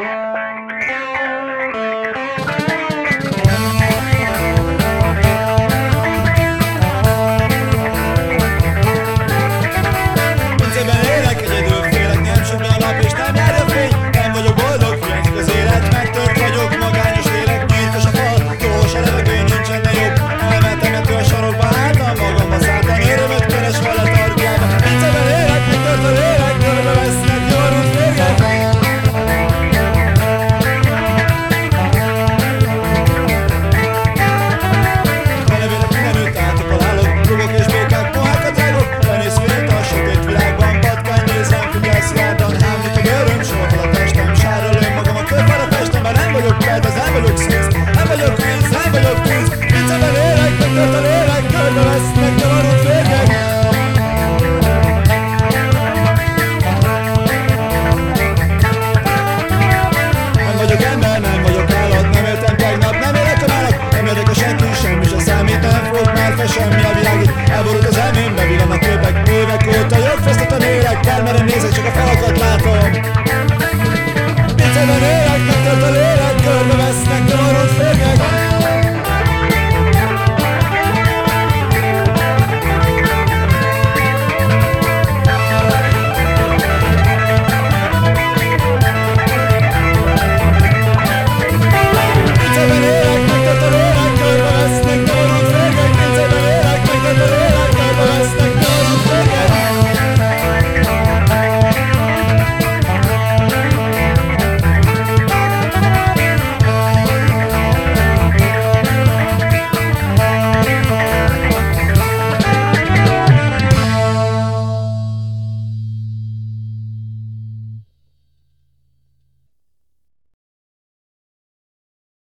Bye.